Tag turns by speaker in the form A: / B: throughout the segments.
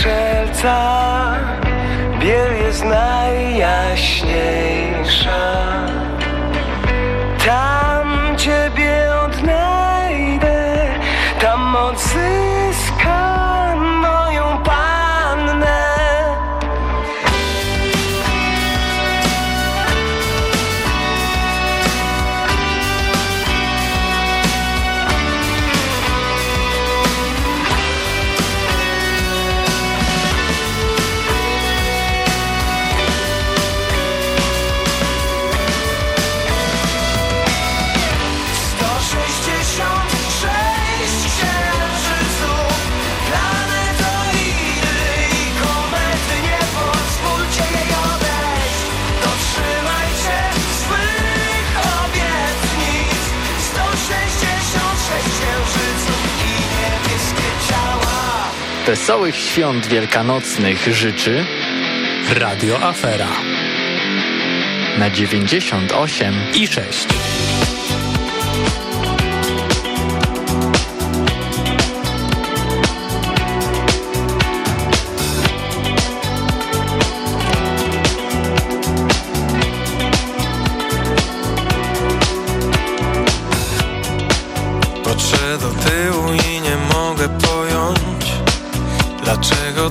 A: strzelca Biel jest najjaśniejsza
B: Wesołych świąt wielkanocnych życzy
C: Radio Afera
B: na 98
C: i 6.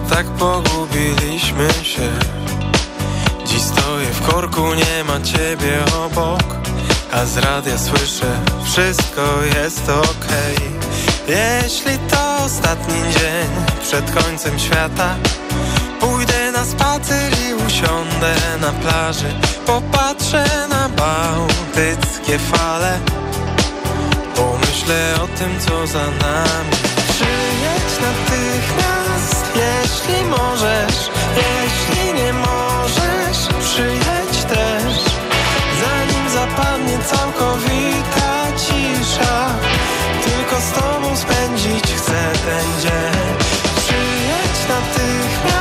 D: tak pogubiliśmy się. Dziś stoję w korku, nie ma ciebie obok. A z radia słyszę, wszystko jest okej. Okay. Jeśli to ostatni dzień przed końcem świata Pójdę na spacer i usiądę na plaży. Popatrzę na bałtyckie fale. Pomyślę o tym, co za nami. Przyjedź natychmiast jeśli możesz, jeśli nie możesz, przyjedź też. Zanim zapadnie całkowita cisza Tylko z tobą spędzić chcę ten dzień. Przyjedź natychmiast,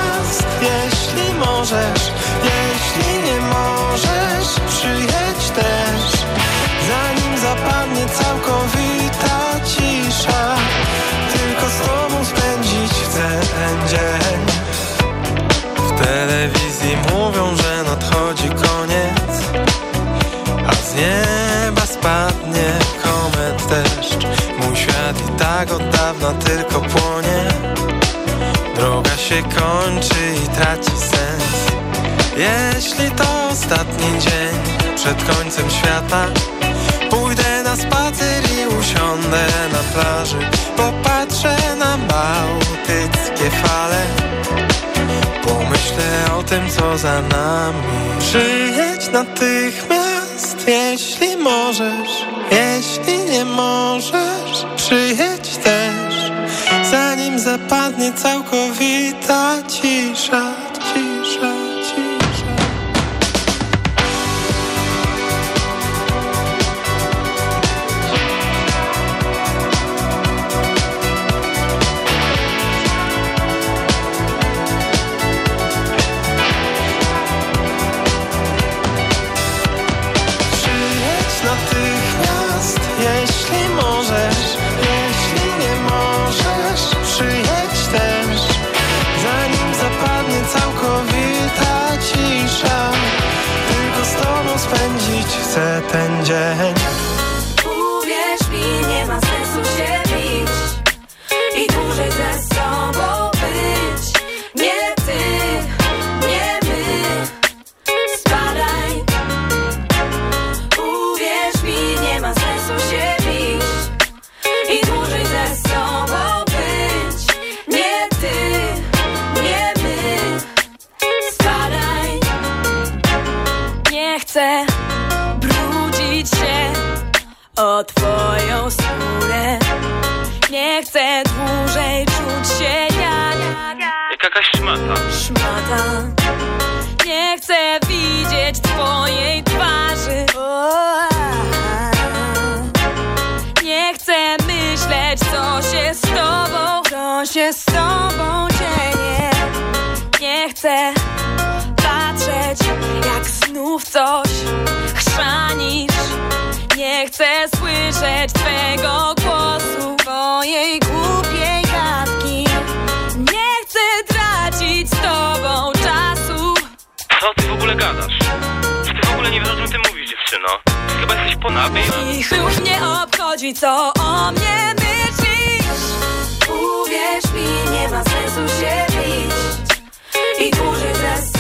D: dawna tylko płonie. Droga się kończy i traci sens. Jeśli to ostatni dzień przed końcem świata Pójdę na spacer i usiądę na plaży. Popatrzę na bałtyckie fale. Pomyślę o tym, co za nami. Przyjedź natychmiast, jeśli możesz. Jeśli nie możesz, przyjedź zapadnie całkowita cisza,
E: Ich już nie obchodzi, co o mnie myślisz. Uwierz mi, nie ma sensu się bić. I dłużej ze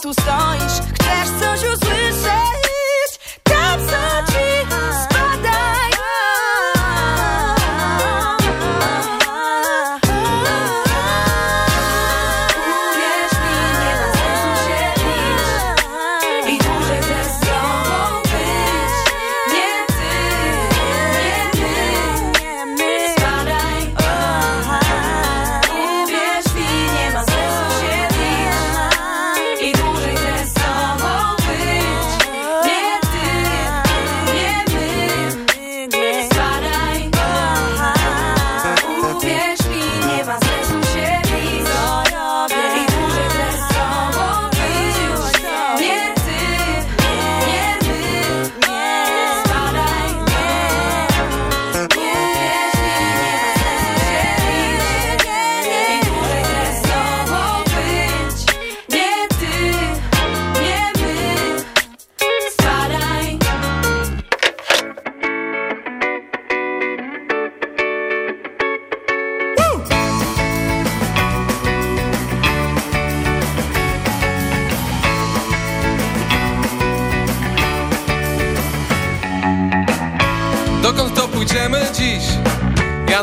E: tu stoisz? Chcesz coś usłyszeć?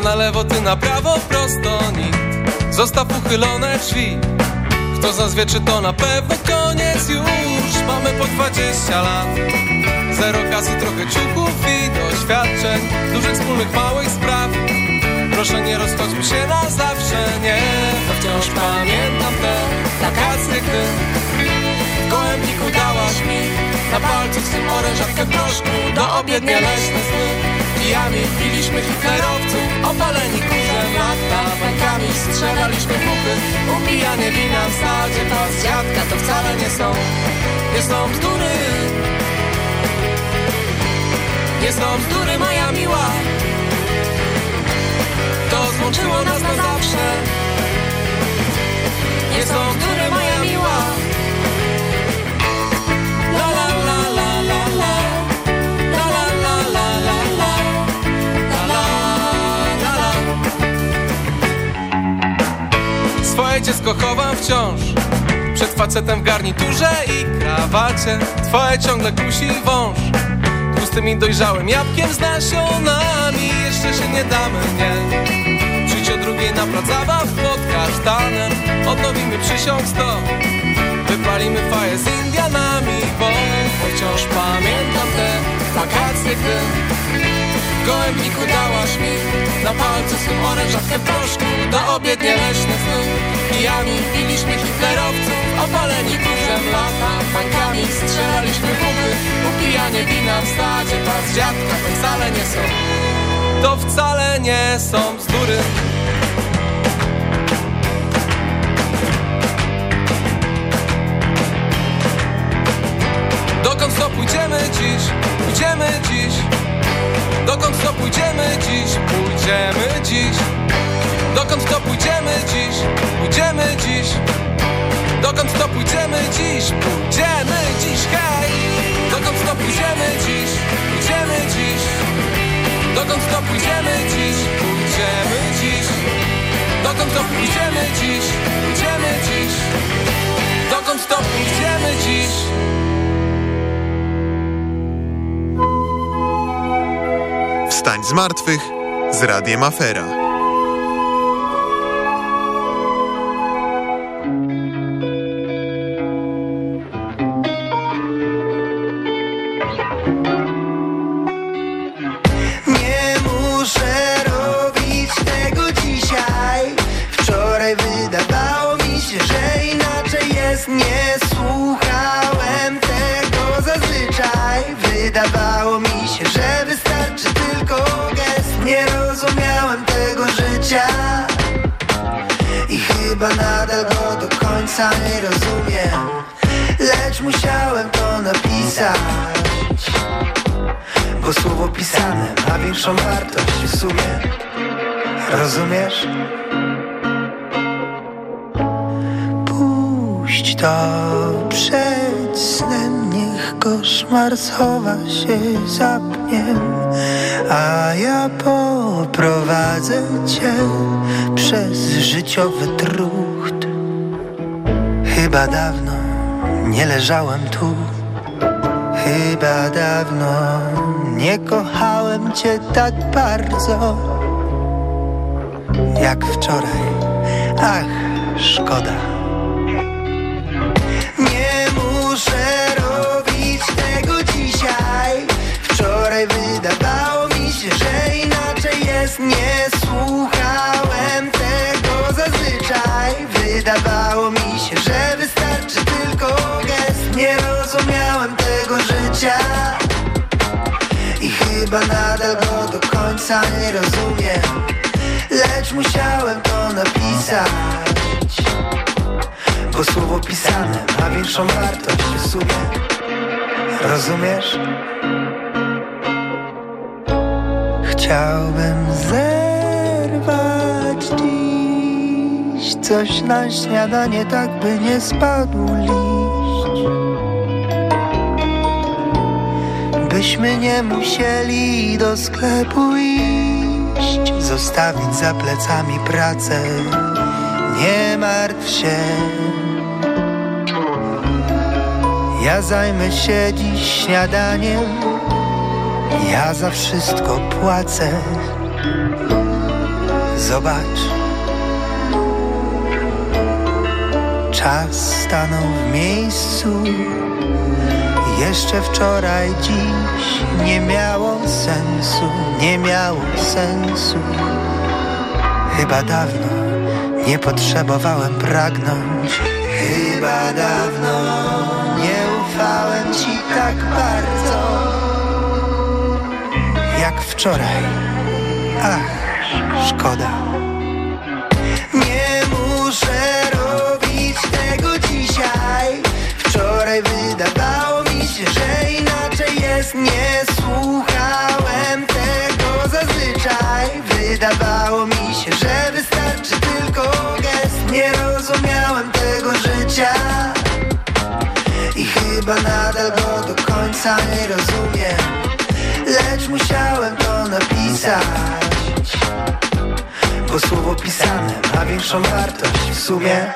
F: Na lewo, ty na prawo, prosto nikt Zostaw uchylone drzwi. Kto zazwieczy to na pewno koniec już. Mamy po 20 lat. Zero kasy, trochę ciuchów i doświadczeń. Dużych wspólnych małych spraw. Proszę nie rozchodźmy się na zawsze, nie. To wciąż pamiętam te wakacje, gdy w gołębniku dałaś mi Na palcu swym orężatkę proszku Do obiednie leśne sny Kijami piliśmy hitlerowców Opaleni kurzem lata Bańkami strzelaliśmy buchy Upijanie wina w sadzie To z dziadka to wcale nie są Nie są bzdury. Nie są bzdury moja miła. To złączyło nas na zawsze. Nie są bzdury moja Swoje dziecko chowam wciąż. Przed facetem w garniturze i krawacie. Twoje ciągle kusi wąż. Tłustym i dojrzałym jabłkiem z nasionami. Jeszcze się nie damy, nie. Przyjdź o drugiej na plac zabaw pod kasztanem. Odnowimy przysiąg sto. Wypalimy faję z Indianami Bo wciąż pamiętam te wakacje, gdy W gołębniku dałaś mi Na palcu swym orężatkę proszku Do obiednie leśne sny Kijami piliśmy hitlerowców Opaleni kurzem lata. Bańkami strzelaliśmy buchy Upijanie wina w stadzie Pas dziadka to wcale nie są. To wcale nie są bzdury. Dokąd to pójdziemy dziś? Pójdziemy dziś Dokąd to pójdziemy dziś? Pójdziemy dziś Dokąd to pójdziemy dziś? Pójdziemy dziś Dokąd to pójdziemy dziś? Pójdziemy dziś, hej! Dokąd to pójdziemy dziś? Pójdziemy dziś Dokąd to pójdziemy dziś? Pójdziemy dziś Dokąd to pójdziemy dziś? Pójdziemy dziś Dokąd to pójdziemy dziś?
A: Wstań z martwych z Radiem Afera.
G: Nie
A: rozumiem Lecz musiałem to napisać. Bo słowo pisane ma większą wartość w sumie. Rozumiesz? Puść to przed snem Niech koszmar schowa się za pniem A ja poprowadzę cię Przez życiowy trucht Chyba dawno nie leżałem tu. Chyba dawno nie kochałem cię tak bardzo Jak wczoraj, ach, szkoda życia I chyba nadal go do końca nie rozumiem Lecz musiałem to napisać. Bo słowo pisane ma większą wartość w sumie. Rozumiesz? Chciałbym zerwać dziś Coś na śniadanie tak by nie spadł liść Byśmy nie musieli do sklepu iść. Zostawić za plecami pracę. Nie martw się. Ja zajmę się dziś śniadaniem. Ja za wszystko płacę. Zobacz. Czas stanął w miejscu jeszcze wczoraj, dziś nie miało sensu, nie miało sensu. Chyba dawno nie potrzebowałem pragnąć. Chyba dawno nie ufałem ci tak bardzo jak wczoraj. Ach, szkoda. Chyba nadal go do końca nie rozumiem. Lecz musiałem to napisać Bo słowo pisane ma większą wartość w sumie.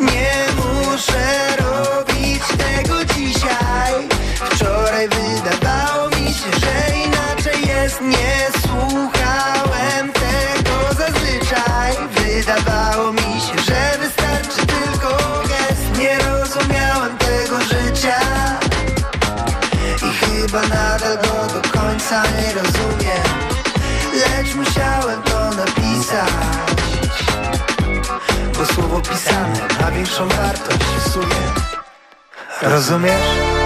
A: Nie muszę robić końca nie rozumiem. Lecz musiałem to napisać. Bo słowo pisane ma większą wartość w sumie Rozumiesz?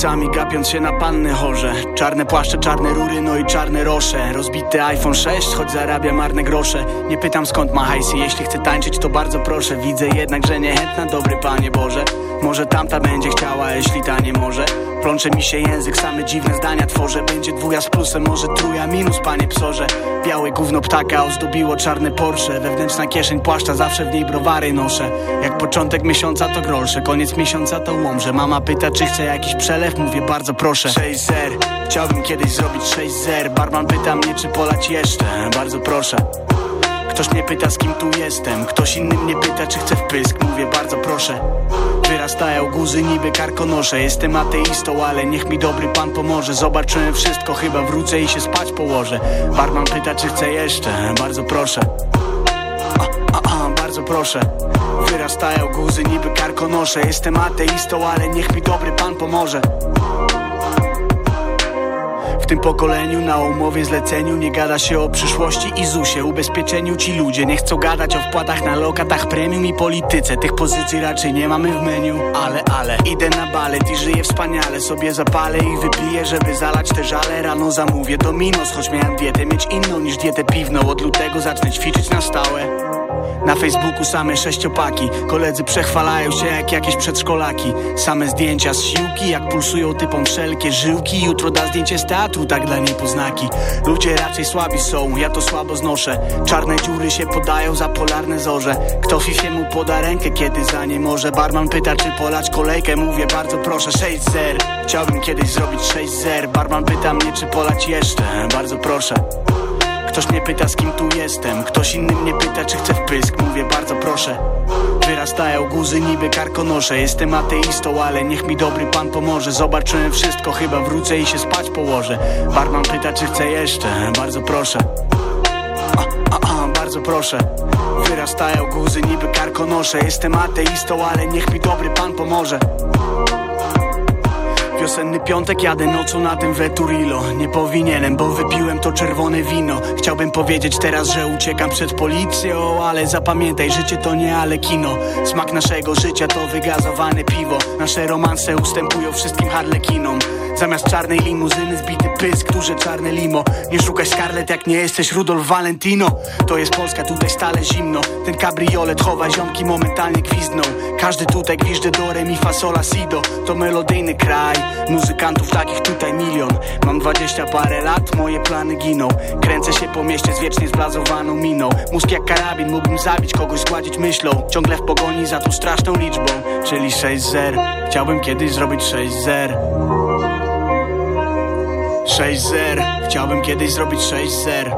H: Ulicami gapiąc się na panny chorze. Czarne płaszcze, czarne rury, no i czarne rosze. Rozbity iPhone 6, choć zarabia marne grosze. Nie pytam skąd ma hajsy, jeśli chce tańczyć to bardzo proszę. Widzę jednak, że niechętna, dobry Panie Boże. Może tamta będzie chciała, jeśli ta nie może Plącze mi się język, same dziwne zdania tworzę. Będzie dwuja z plusem, może truja. Minus, panie psorze. Białe gówno ptaka ozdobiło czarne Porsche. Wewnętrzna kieszeń płaszcza, zawsze w niej browary noszę. Jak początek miesiąca to grosze, koniec miesiąca to łomże. Mama pyta, czy chce jakiś przelew, mówię bardzo proszę. 6 zer, chciałbym kiedyś zrobić 6 zer. Barman pyta mnie, czy polać jeszcze, bardzo proszę. Ktoś mnie pyta, z kim tu jestem. Ktoś inny mnie pyta, czy chcę wpysk Mówię, bardzo proszę Wyrastają guzy niby karkonosze. Jestem ateistą, ale niech mi dobry pan pomoże. Zobaczyłem wszystko, chyba wrócę i się spać położę. Barman pyta, czy chcę jeszcze? Bardzo proszę. A, a, a, bardzo proszę. Wyrastają guzy niby karkonosze. Jestem ateistą, ale niech mi dobry pan pomoże tym pokoleniu na umowie zleceniu Nie gada się o przyszłości i ZUSie. Ubezpieczeniu ci ludzie nie chcą gadać o wpłatach na lokatach premium i polityce. Tych pozycji raczej nie mamy w menu Ale, ale, idę na balet i żyję wspaniale Sobie zapalę i wypiję, żeby zalać te żale. Rano zamówię dominos, choć miałem dietę mieć inną niż dietę piwną. Od lutego zacznę ćwiczyć na stałe na Facebooku same sześciopaki. Koledzy przechwalają się jak jakieś przedszkolaki. Same zdjęcia z siłki Jak pulsują typom wszelkie żyłki. Jutro da zdjęcie z teatru, tak dla niepoznaki. Ludzie raczej słabi są, ja to słabo znoszę. Czarne dziury się podają za polarne zorze. Kto fifie mu poda rękę, kiedy za nie może? Barman pyta, czy polać kolejkę? Mówię, bardzo proszę, 6 zer. Chciałbym kiedyś zrobić 6 zer. Barman pyta mnie, czy polać jeszcze? Bardzo proszę Ktoś mnie pyta z kim tu jestem. Ktoś inny mnie pyta czy chcę wpysk. Mówię bardzo proszę. Wyrastają guzy niby karkonosze. Jestem ateistą, ale niech mi dobry pan pomoże. Zobaczyłem wszystko, chyba wrócę i się spać położę. Barman pyta czy chcę jeszcze. Bardzo proszę. A, a, a, bardzo proszę. Wyrastają guzy niby karkonosze. Jestem ateistą, ale niech mi dobry pan pomoże Wiosenny piątek jadę nocą na tym Veturilo. Nie powinienem, bo wypiłem to czerwone wino. Chciałbym powiedzieć teraz, że uciekam przed policją Ale zapamiętaj, życie to nie ale kino. Smak naszego życia to wygazowane piwo. Nasze romanse ustępują wszystkim harlekinom. Zamiast czarnej limuzyny zbity pysk, duże czarne limo. Nie szukaj Scarlett jak nie jesteś Rudolf Valentino. To jest Polska, tutaj stale zimno. Ten kabriolet chowa ziomki momentalnie gwizdną. Każdy tutaj gwiżdże do re mi fa sola sido. To melodyjny kraj Muzykantów takich tutaj milion. Mam dwadzieścia parę lat, moje plany giną. Kręcę się po mieście z wiecznie zblazowaną miną. Mózg jak karabin, mógłbym zabić kogoś, zgładzić myślą. Ciągle w pogoni za tą straszną liczbą Czyli 6 zer. Chciałbym kiedyś zrobić 6 zer. 6 zer, chciałbym kiedyś zrobić 6 zer.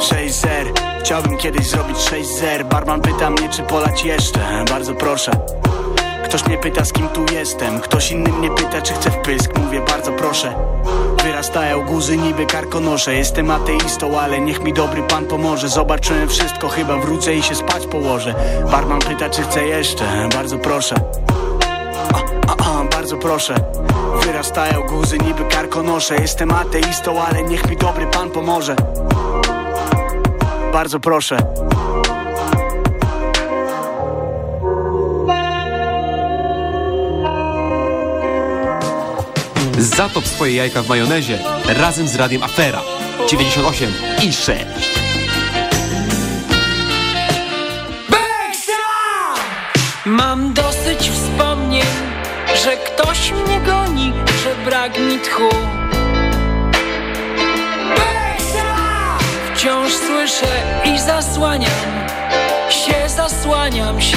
H: 6 zer, chciałbym kiedyś zrobić 6 zer. Barman pyta mnie czy polać jeszcze, bardzo proszę Ktoś mnie pyta z kim tu jestem. Ktoś inny mnie pyta czy chcę wpysk Mówię bardzo proszę. Wyrastają guzy niby karkonosze. Jestem ateistą, ale niech mi dobry pan pomoże. Zobaczyłem wszystko, chyba wrócę i się spać położę. Barman pyta czy chcę jeszcze. Bardzo proszę. A, a, a, Bardzo proszę. Wyrastają guzy niby karkonosze. Jestem ateistą, ale niech mi dobry pan pomoże. Bardzo proszę
I: Zatop swoje jajka w majonezie razem z radiem Afera 98 i 6.
J: Mam dosyć wspomnień, że ktoś mnie goni, że brak mi tchu. Wciąż słyszę i zasłaniam się, zasłaniam się.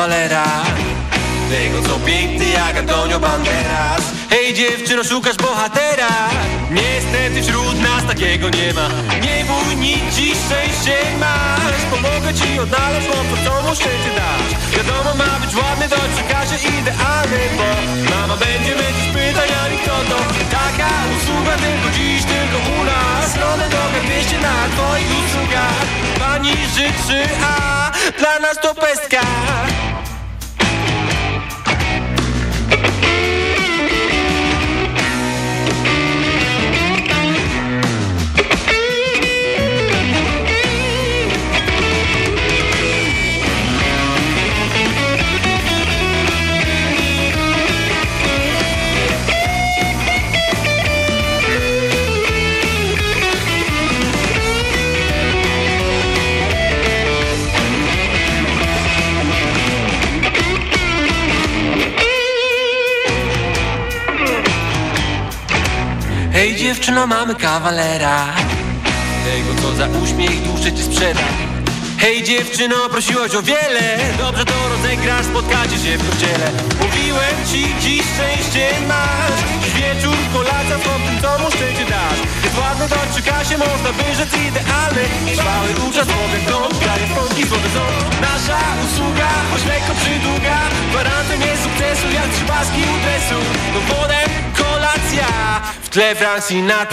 K: Kawalera Tego co piękny jak Antonio Banderas. Hej dziewczyno, szukasz bohatera. Niestety wśród nas takiego nie ma. Nie bój, nic dziś szczęście masz. Pomogę ci odnaleźć bo to co mu szczęście dasz Wiadomo ma być ładny, to przekaże idealny Bo mama będzie męczyć pytaniami kto to? Taka usługa tylko dziś, tylko u nas. Stronę 200 na twoich usługach. Pani życzy, a dla nas to pestka dziewczyno mamy kawalera. Tego co za uśmiech duszy ci sprzeda. Hej dziewczyno, prosiłaś o wiele. Dobrze to rozegrasz, spotkacie się w kościele. Mówiłem ci, dziś szczęście masz. Dziś wieczór, kolacja z tym, co mu szczęście dasz. Jest ładny, to przy kasie można by rzec idealny. Trwały uczas, powiem to, daje w kątki złote są. Nasza usługa, choć lekko przydługa. Gwarantem jest sukcesu, jak trzy paski u dresu. Dowodem w tle Frank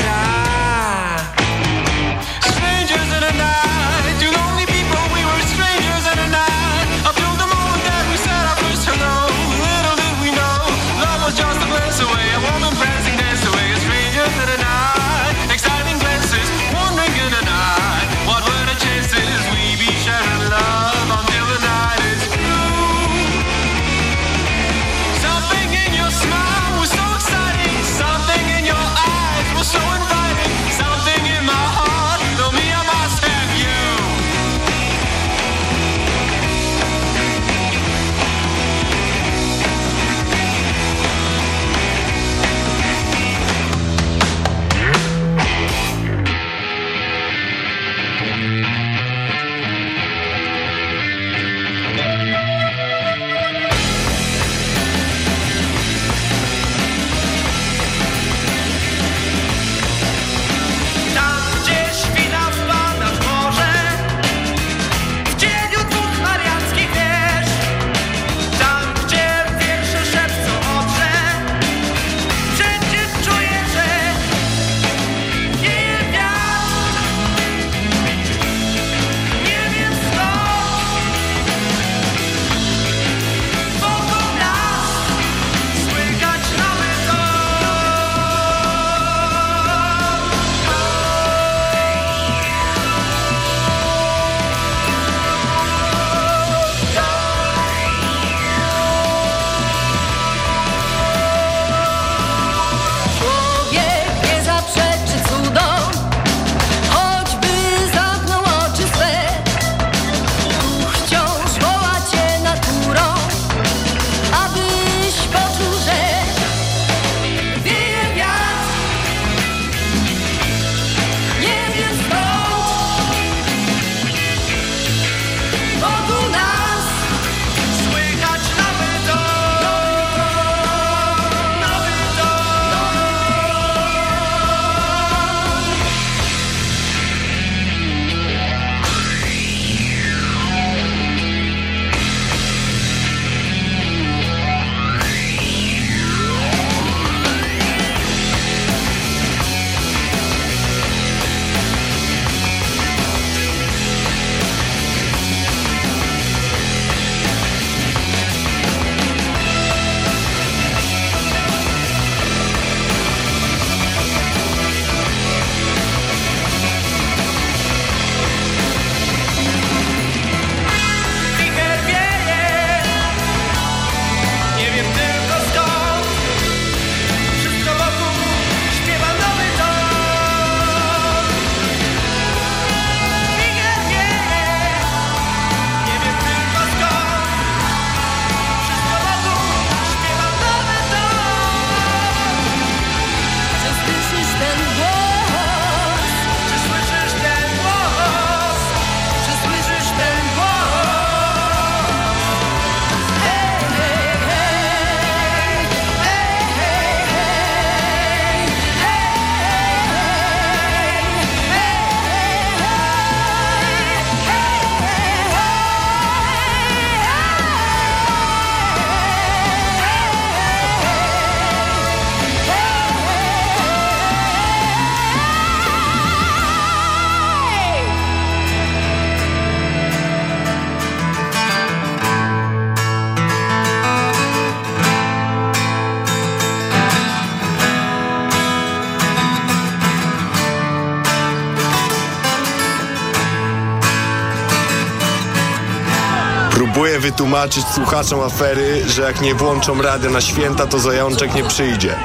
L: wytłumaczyć słuchaczom afery, że jak nie włączą radia na święta, to zajączek nie przyjdzie.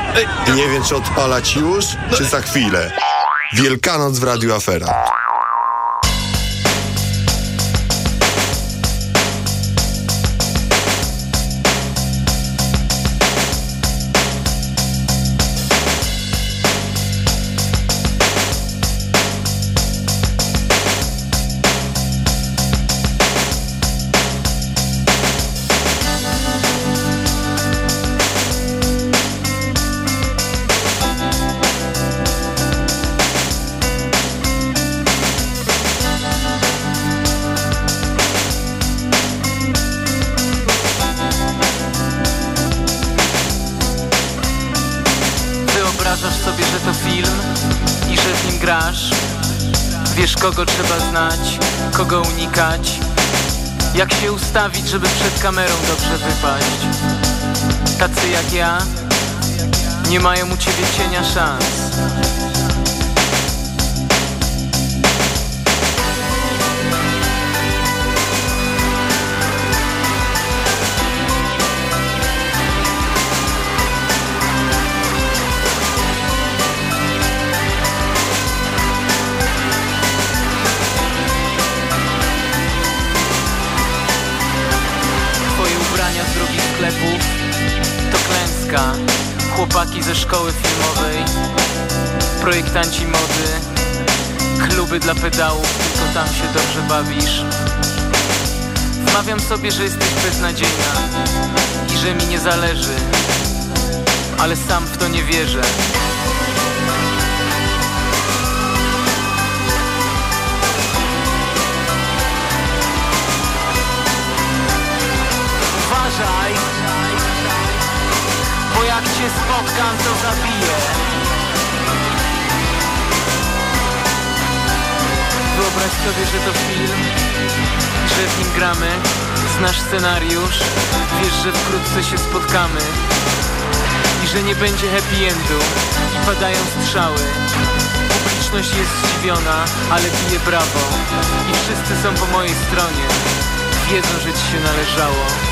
L: I nie wiem, czy odpalać już, czy za chwilę. Wielkanoc w Radiu Afera.
M: Kogo trzeba znać, kogo unikać Jak się ustawić, żeby przed kamerą dobrze wypaść. Tacy jak ja Nie mają u ciebie cienia szans sklepów. To klęska. Chłopaki ze szkoły filmowej. Projektanci mody. Kluby dla pedałów, tylko tam się dobrze bawisz. Wmawiam sobie, że jesteś beznadziejna I że mi nie zależy Ale sam w to nie wierzę spotkam to zabiję Wyobraź sobie, że to film Że w nim gramy Znasz scenariusz Wiesz, że wkrótce się spotkamy I że nie będzie happy endu. I padają strzały. Publiczność jest zdziwiona Ale bije brawo. I wszyscy są po mojej stronie. Wiedzą, że ci się należało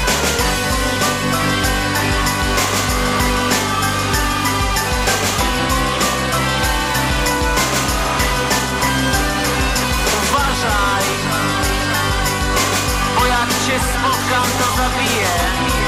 M: spotkam to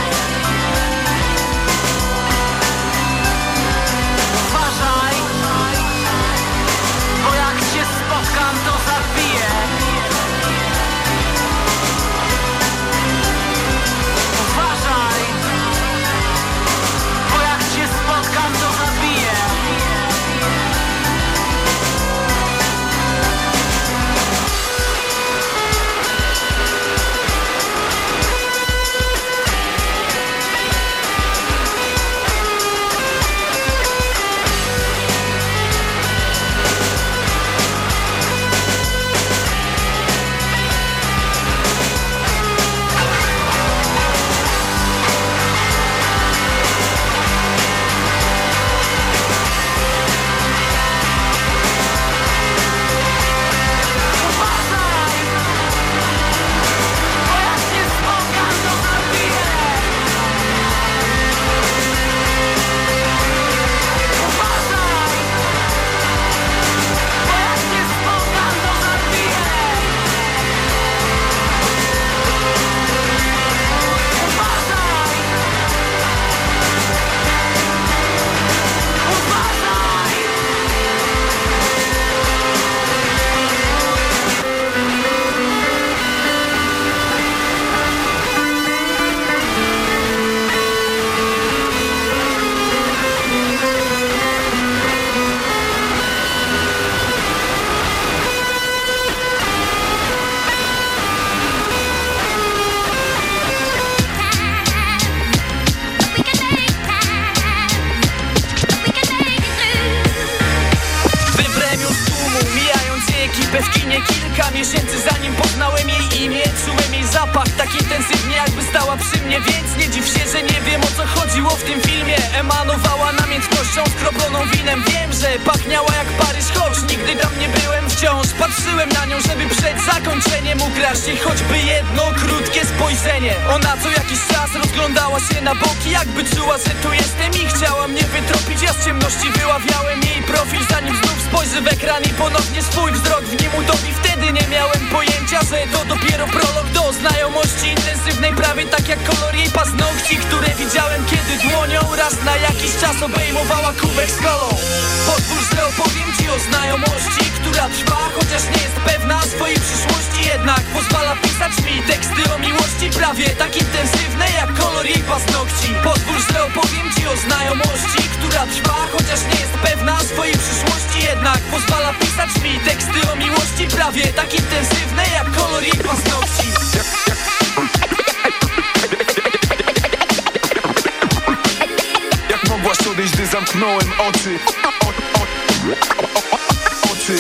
N: Więc nie dziw się, że nie wiem o co chodziło w tym filmie. Emanowała namiętnością skroploną winem. Wiem, że pachniała jak Paryż, choć nigdy tam nie byłem. Wciąż Patrzyłem na nią, żeby przed zakończeniem ukraść jej choćby jedno krótkie spojrzenie. Ona co jakiś czas rozglądała się na boki Jakby czuła, że tu jestem i chciała mnie wytropić. Ja z ciemności wyławiałem jej profil Zanim znów spojrzy w ekran i ponownie swój wzrok w nim utopi. Wtedy nie miałem pojęcia, że to dopiero prolog do znajomości intensywnej Prawie tak jak kolor jej paznokci, które widziałem kiedy dłonią Raz na jakiś czas obejmowała kubek z kolą. Pozwól, że opowiem ci o znajomości, która trwa Chociaż nie jest pewna swojej przyszłości. Jednak pozwala pisać mi teksty o miłości Prawie tak intensywne jak kolor jej paznokci. Pozwól, że opowiem ci o znajomości, która trwa Chociaż nie jest pewna swojej przyszłości. Jednak pozwala pisać mi teksty o miłości Prawie tak intensywne jak kolor jej paznokci
O: odejść, gdy zamknąłem oczy O- o- o- Oczy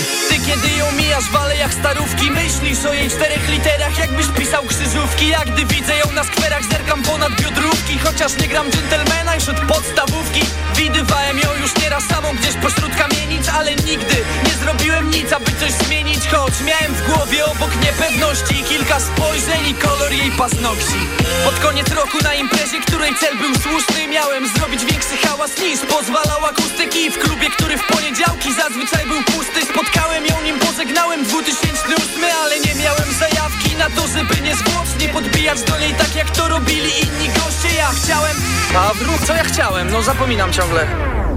N: kiedy ją mijasz w alejach starówki. Myślisz o jej czterech literach, jakbyś pisał krzyżówki. A gdy widzę ją na skwerach, zerkam ponad biodrówki. Chociaż nie gram dżentelmena już od podstawówki Widywałem ją już nieraz samą gdzieś pośród kamienic. Ale nigdy nie zrobiłem nic, aby coś zmienić. Choć miałem w głowie obok niepewności Kilka spojrzeń i kolor jej paznokci. Pod koniec roku na imprezie, której cel był słuszny Miałem zrobić większy hałas niż pozwalał akustyki. W klubie, który w poniedziałki zazwyczaj był pusty Spotkałem ją, nim pożegnałem 2008 Ale nie miałem zajawki na to, żeby niezwłocznie podbijać do niej Tak jak to robili inni goście. Ja chciałem... A wróg, co ja chciałem? No zapominam ciągle.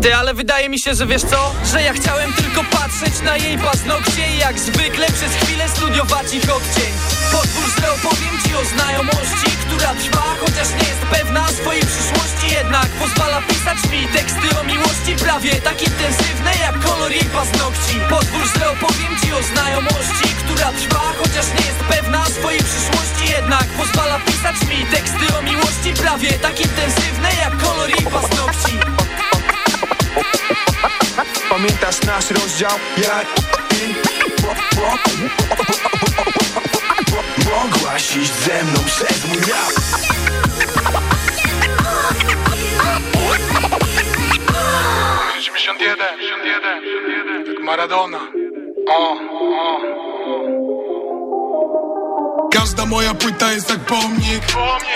N: Ty, ale wydaje mi się, że wiesz co? Że ja chciałem tylko patrzeć na jej paznokcie I jak zwykle przez chwilę studiować ich odcień. Pozwól, że opowiem ci o znajomości Która trwa, chociaż nie jest pewna swojej przyszłości. Jednak pozwala pisać mi teksty o miłości Prawie tak intensywne jak kolor jej paznokci. Pozwól, opowiem ci o znajomości Która trwa, chociaż nie jest pewna swojej przyszłości. Jednak pozwala pisać mi teksty o miłości Prawie tak intensywne jak kolor jej paznokci.
O: Pamiętasz nasz rozdział? Jak i Mogłaś iść ze mną przez mój rap.
P: Maradona Każda moja płyta jest jak pomnik.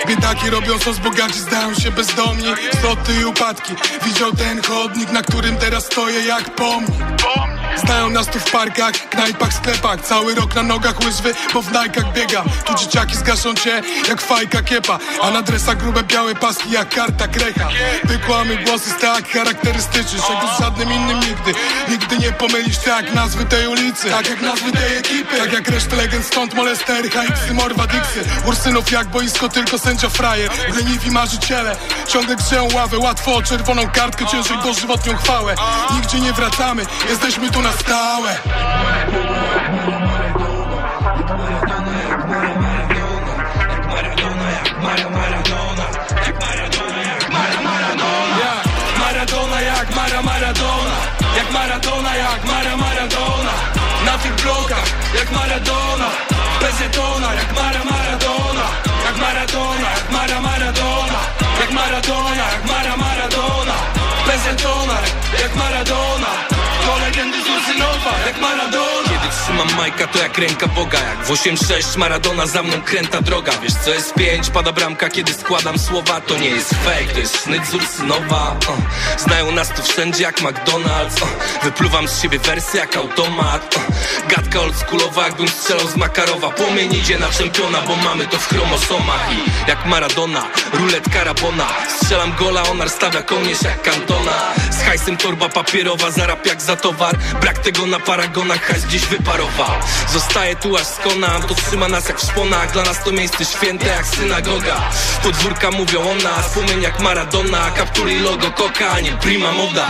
P: Biedaki robią sos, bogaci zdają się bezdomni. Stoty i upadki. Widział ten chodnik, na którym teraz stoję jak pomnik Znają nas tu w parkach, knajpach, sklepach. Cały rok na nogach łyżwy, bo w najkach biega. Tu dzieciaki zgaszą cię jak fajka kiepa. A na dresach grube białe paski jak karta krecha Wykłamy głosy tak charakterystyczny Czego z żadnym innym nigdy. Nigdy nie pomylisz tak nazwy tej ulicy. Tak jak nazwy tej ekipy. Tak jak resztę legend stąd molestery, HX morwa Dixy Ursynów jak boisko, tylko sędzia frajer. Leniwi marzyciele, ciągle grzeją ławę. Łatwo o czerwoną kartkę, ciężej dożywotnią chwałę. Nigdzie nie wracamy, jesteśmy tu na stałe. Maradona jak Mara Maradona Jak Maradona jak Mara Maradona. Na tych blokach jak Maradona Bezetona jak Mara Maradona
Q: Kiedy trzymam majka to jak ręka Boga Jak w 8-6 Maradona za mną kręta droga. Wiesz co jest 5, pada bramka kiedy składam słowa. To nie jest fake, to jest sznyt z Ursynowa uh. Znają nas tu wszędzie jak McDonald's. Wypluwam z siebie wersy jak automat. Gadka oldschoolowa jakbym strzelał z Makarowa. Płomień idzie na czempiona, bo mamy to w chromosomach. I jak Maradona, ruletka Rabona. Strzelam gola, onar stawia kołnierz jak Kantona Z hajsem torba papierowa, zarab jak za towar. Brak tego na paragonach, hajs gdzieś wyparował Zostaje tu aż skonam, to trzyma nas jak w szponach. Dla nas to miejsce święte jak synagoga. Podwórka mówią o nas, płomień jak Maradona. Kaptury i logo koka, nie prima moda.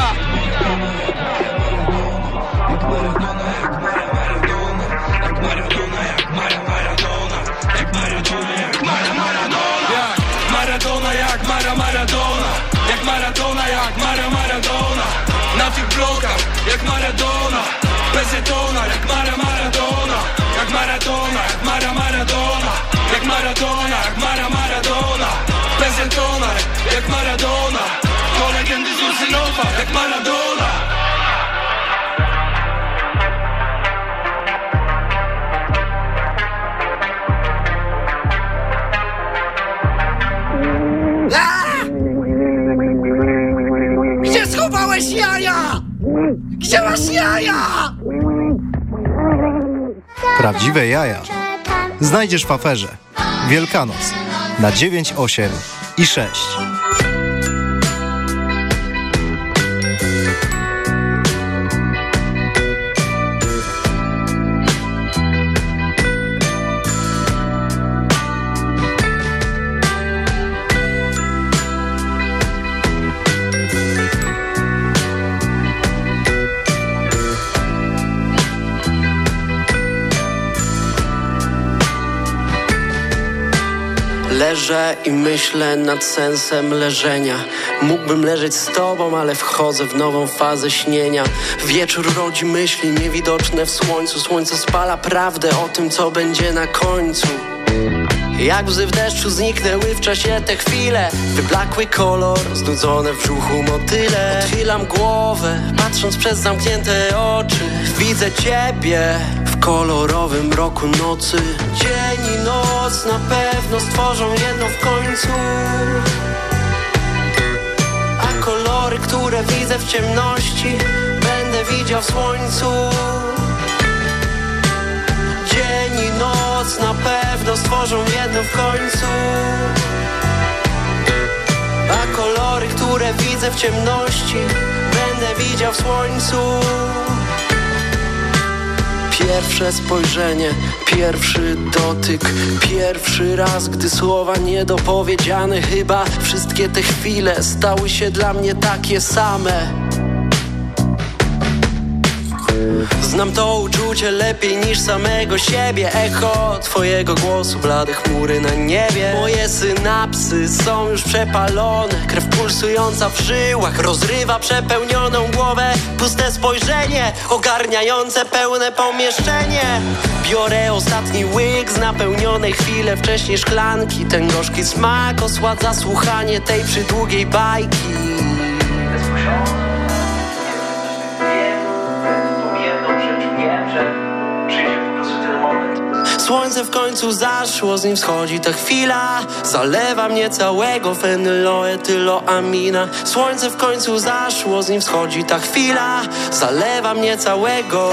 P: Jak Maradona jak Mara Maradona. Na tych blokach jak Maradona Bezetona jak Mara Maradona Jak Maradona jak Mara Maradona Jak Maradona jak Mara Maradona. Bezetona jak Maradona. To legendy z Ursynowa jak Maradona.
R: Gdzie schowałeś jaja? Gdzie masz jaja?
S: Prawdziwe jaja znajdziesz w aferze. Wielkanoc na 9, 8 i 6.
T: i myślę nad sensem leżenia. Mógłbym leżeć z tobą, ale wchodzę w nową fazę śnienia. Wieczór rodzi myśli niewidoczne w słońcu. Słońce spala prawdę o tym, co będzie na końcu. Jak łzy w deszczu zniknęły w czasie te chwile Wyblakły kolor, znudzone w brzuchu motyle. Odchylam głowę, patrząc przez zamknięte oczy. Widzę ciebie kolorowym roku nocy. Dzień i noc na pewno stworzą jedno w końcu. A kolory, które widzę w ciemności Będę widział w słońcu. Dzień i noc na pewno stworzą jedno w końcu. A kolory, które widzę w ciemności Będę widział w słońcu Pierwsze spojrzenie, pierwszy dotyk Pierwszy raz, gdy słowa niedopowiedziane Chyba wszystkie te chwile stały się dla mnie takie same Znam to uczucie lepiej niż samego siebie. Echo twojego głosu, blade chmury na niebie. Moje synapsy są już przepalone. Krew pulsująca w żyłach rozrywa przepełnioną głowę. Puste spojrzenie, ogarniające pełne pomieszczenie. Biorę ostatni łyk z napełnionej chwilę wcześniej szklanki. Ten gorzki smak osładza słuchanie tej przydługiej bajki Słońce w końcu zaszło, z nim wschodzi ta chwila. Zalewa mnie całego fenyloetyloamina Słońce w końcu zaszło, z nim wschodzi ta chwila. Zalewa mnie całego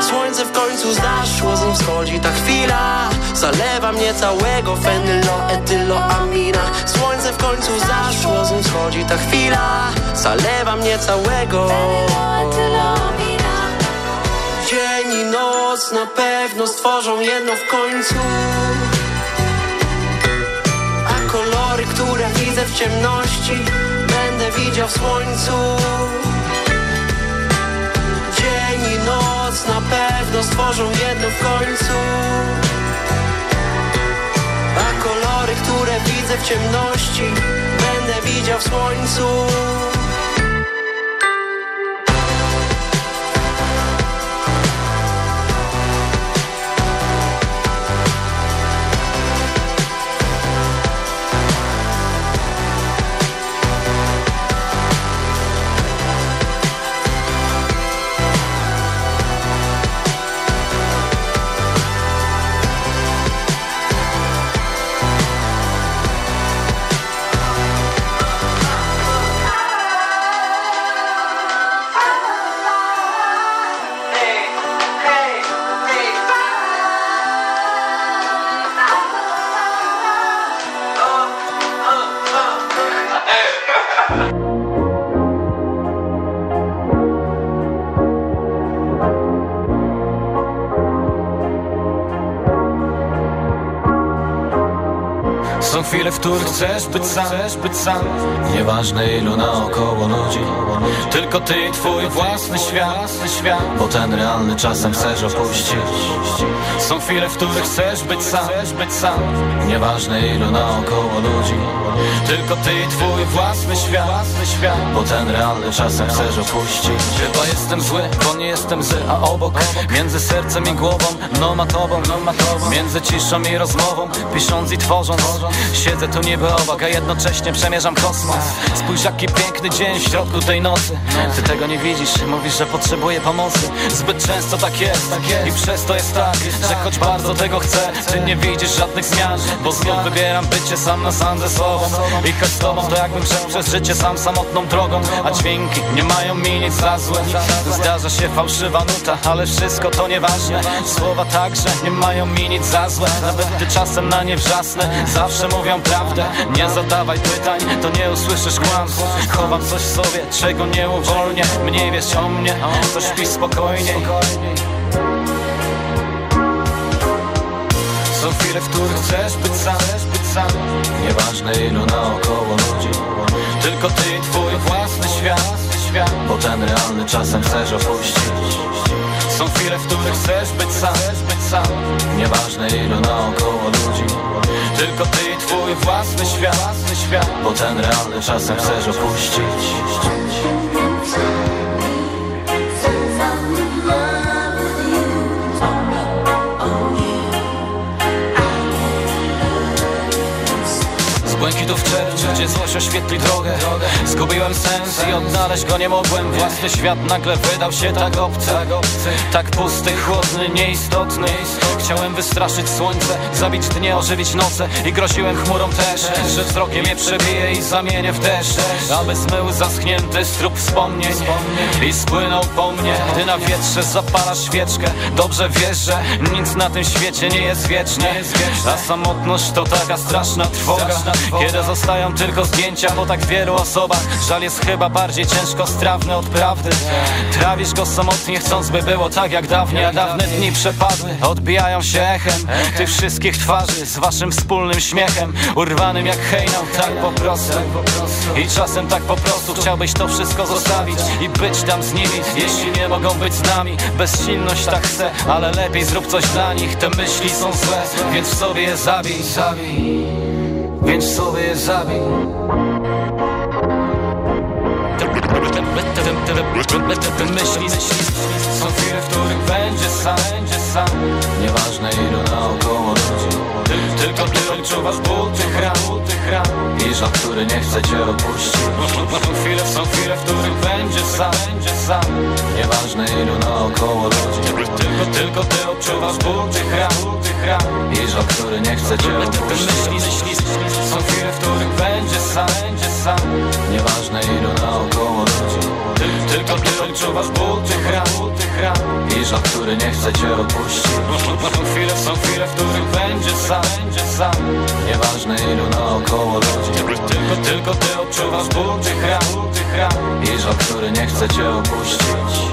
T: Słońce w końcu zaszło, z nim wschodzi ta chwila. Zalewa mnie całego fenyloetyloamina Słońce w końcu zaszło, z nim wschodzi ta chwila. Zalewa mnie całego noc na pewno stworzą jedno w końcu. A kolory, które widzę w ciemności Będę widział w słońcu. Dzień i noc na pewno stworzą jedno w końcu. A kolory, które widzę w ciemności Będę widział w słońcu
U: Są chwile, w których chcesz być sam, być sam. Nieważne ilu naokoło ludzi. Tylko ty i twój własny świat, Bo ten realny czasem chcesz opuścić. Są chwile, w których chcesz być sam, być sam. Nieważne ilu naokoło ludzi. Tylko ty i twój własny świat, Bo ten realny czasem chcesz opuścić. Chyba jestem zły, bo nie jestem zły, a obok. Między sercem i głową, no ma no Między ciszą i rozmową, pisząc i tworząc Siedzę tu niby obok, a jednocześnie przemierzam kosmos. Spójrz jaki piękny dzień w środku tej nocy. Ty tego nie widzisz, mówisz, że potrzebuję pomocy. Zbyt często tak jest i przez to jest tak Że choć bardzo tego chcę, ty nie widzisz żadnych zmian. Bo znów wybieram bycie sam na sam ze sobą. I choć z tobą to jakbym szedł przez życie sam samotną drogą. A dźwięki nie mają mi nic za złe. Zdarza się fałszywa nuta, ale wszystko to nieważne. Słowa także nie mają mi nic za złe. Nawet gdy czasem na nie wrzasnę Zawsze mówią prawdę, nie zadawaj pytań To nie usłyszysz kłamstw. Chowam coś w sobie, czego nie uwolnię. Mniej wiesz o mnie, to śpi spokojniej. Są chwile, w których chcesz być sam, być sam. Nieważne ilu naokoło ludzi. Tylko ty i twój własny świat, Bo ten realny czasem chcesz opuścić. Są chwile, w których chcesz być sam, sam. Nieważne ilu naokoło ludzi. Tylko ty i twój własny świat, Bo ten realny czasem chcesz opuścić błękitów czerni Gdzie złość oświetli drogę. Zgubiłem sens i odnaleźć go nie mogłem. Własny świat nagle wydał się tak obcy Tak pusty, chłodny, nieistotny. Chciałem wystraszyć słońce Zabić dnie, ożywić noce. I groziłem chmurą też Że wzrokiem je przebije i zamienię w deszcz Aby zmył zaschnięty strób wspomnień I spłynął po mnie. Gdy na wietrze zapala świeczkę. Dobrze wiesz, że nic na tym świecie nie jest wiecznie A samotność to taka straszna trwoga kiedy zostają tylko zdjęcia po tak wielu osobach. Żal jest chyba bardziej ciężko strawny od prawdy. Trawisz go samotnie chcąc by było tak jak dawniej A dawne dni przepadły Odbijają się echem tych wszystkich twarzy Z waszym wspólnym śmiechem Urwanym jak hejnał, tak po prostu. I czasem tak po prostu chciałbyś to wszystko zostawić I być tam z nimi, jeśli nie mogą być z nami. Bezsilność tak chcę, ale lepiej zrób coś dla nich Te myśli są złe, więc w sobie je zabij, zabij więc sobie zabij. Te myśli, są chwile, w których będzie sam, będzie sam. Nieważne ilu naokoło Tylko ty odczuwasz ból tych ran, tych ran I żal, który nie chce cię opuścić. Chwile, są chwile, w których będzie sam, będzie sam. Nieważne ilu naokoło ludzi. Tylko, tylko ty odczuwasz ból tych ran, tych ran I żal, który nie chce cię opuścić. Są chwile, w których będzie sam, będzie sam. Nieważne ilu naokoło ludzi Tylko ty odczuwasz ból tych ran, tych ran. I żal, który nie chce cię opuścić. Są chwile, są chwile, w których będzie sam, będzie sam. Nieważne ilu naokoło ludzi. Tylko, tylko ty odczuwasz ból tych ran, tych ran I żal, który nie chce cię opuścić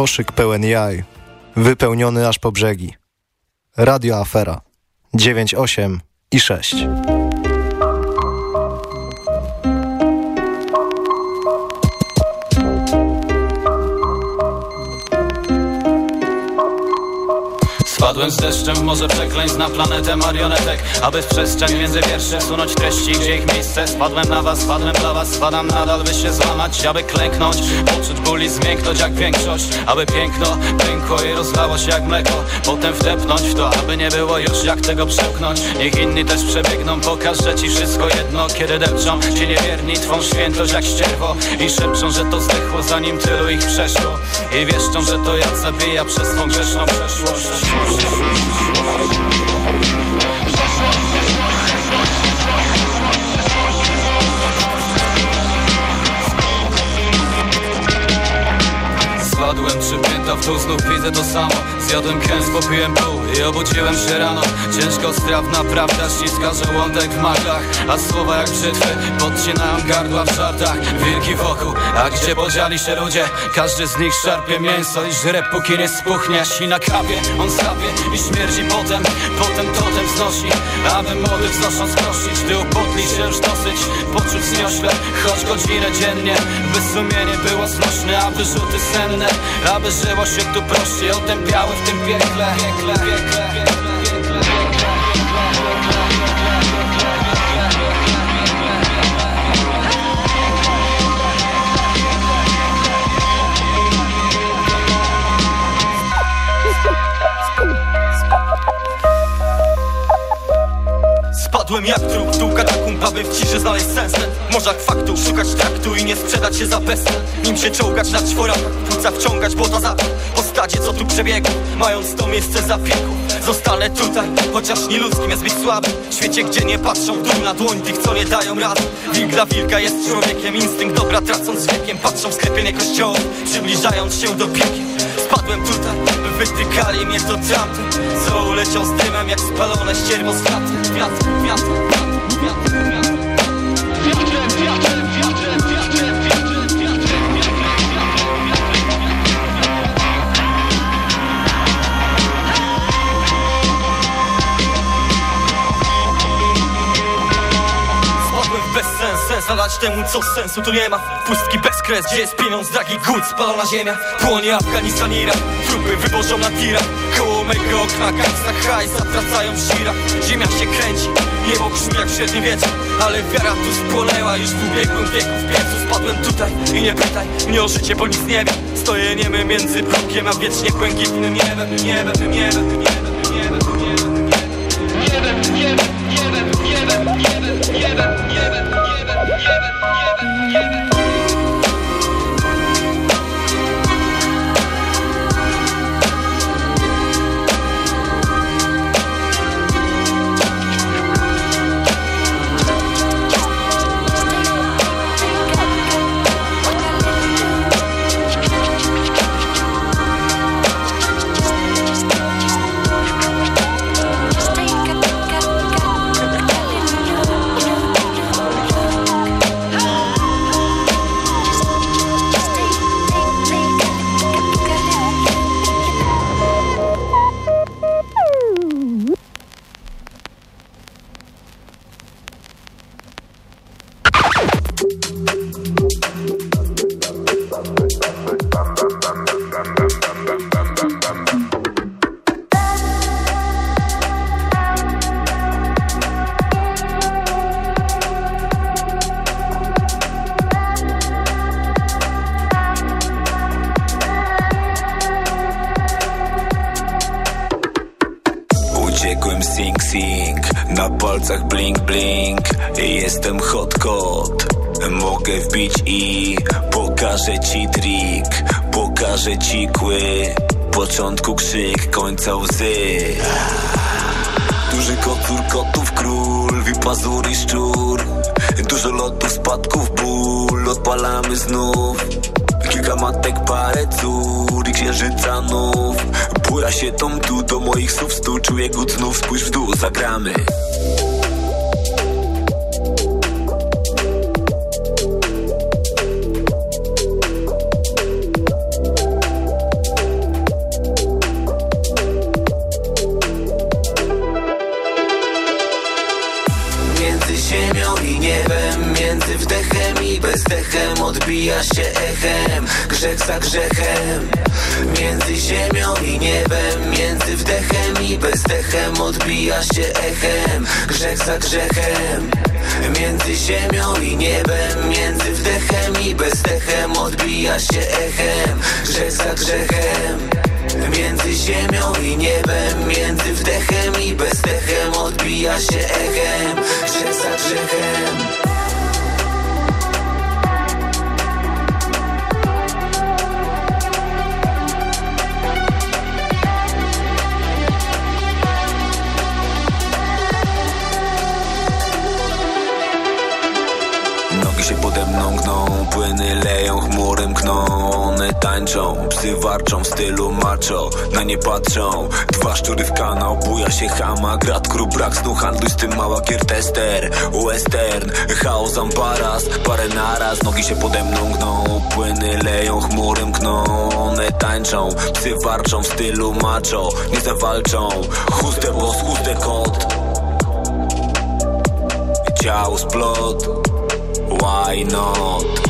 S: Koszyk pełen jaj, wypełniony aż po brzegi. Radio Afera 98 i 6.
U: Spadłem z deszczem w morze przekleństw na planetę marionetek. Aby w przestrzeń między wierszy wsunąć treści, gdzie ich miejsce Spadłem na was, spadłem dla was, spadam nadal by się złamać Aby klęknąć, poczuć ból i zmięknąć jak większość Aby piękno pękło i rozlało się jak mleko. Potem wdepnąć w to, aby nie było już jak tego przełknąć Niech inni też przebiegną, pokażę ci wszystko jedno. Kiedy depczą ci niewierni, twą świętość jak ścierwo. I szepczą, że to zdechło zanim tylu ich przeszło. I wieszczą, że to ja zabija przez twą grzeszną przeszłość Spadłem przypięta w dół, znów widzę to samo Zjadłem kęs, popiłem pół i obudziłem się rano. Ciężko strawna prawda ściska żołądek w maglach A słowa jak brzytwy podcinają gardła w żartach. Wilki wokół, a gdzie podzieli się ludzie? Każdy z nich szarpie mięso i żre póki nie spuchnie. Si na kapie, on sapie i śmierdzi potem. Potem totem wznosi, aby młody wznosząc prosić Gdy upotli się już dosyć, poczuć zniośle Choć godzinę dziennie, by sumienie było znośne A wyrzuty senne, aby żyło się tu prościej. Otępiały w tym piekle, piekle, piekle, piekle, piekle.
V: Spadłem jak trup, dół katakumb, aby w ciszy znaleźć sens morzach faktu, szukać traktu i nie sprzedać się za bezsen Nim się czołgać na czworach, płuca wciągać błota za stadzie co tu przebiegł, mając to miejsce zapiegu Zostanę tutaj, chociaż nieludzkim jest być słabym. W świecie, gdzie nie patrzą dół na dłoń tych, co nie dają rady. Wilk dla wilka jest człowiekiem, instynkt dobra tracąc wiekiem Patrzą w sklepienie kościołów, przybliżając się do piekieł. Spadłem tutaj, by wytykali mnie to tamte Co uleciał z dymem jak spalone ścierwo z Wiatr, wiatr, wiatr, wiatr, sens nadać temu co sensu tu nie ma Pustki bez kres, gdzie jest pieniądz, dragi głód, spalona ziemia Płonie Afganistan, Irak, trupy wywożą na tirach Koło mego okna, gangsta haj, zatracają żirach Ziemia się kręci, niebo brzmi jak średni wieczór Ale wiara tu spłonęła już w ubiegłym wieku W piecu spadłem tutaj i nie pytaj mnie o życie, bo nic nie wiem Stoję niemy między blokiem, a wiecznie błękitnym niebem Niebem, niebem, niebem, niebem, niebem, niebem Niebem, niebem, niebem, niebem, niebem, niebem,
W: się echem Grzech za grzechem. Między ziemią i niebem Między wdechem i bezdechem Odbija się echem Grzech za grzechem. Między ziemią i niebem Między wdechem i bezdechem Odbija się echem Grzech za grzechem. Między ziemią i niebem Między wdechem i bezdechem Odbija się echem Grzech za grzechem Płyny leją, chmury mkną. One tańczą, psy warczą w stylu macho. Na nie patrzą. Dwa szczury w kanał, buja się hama Grat, krób, brak snu, handluj z tym mała kiertester Western, chaos, ambaras. Parę naraz, nogi się pode mną gną. Płyny leją, chmury mkną. One tańczą, psy warczą w stylu macho. Nie zawalczą. Chuste boss, chuste kot. Ciało splot. Why not?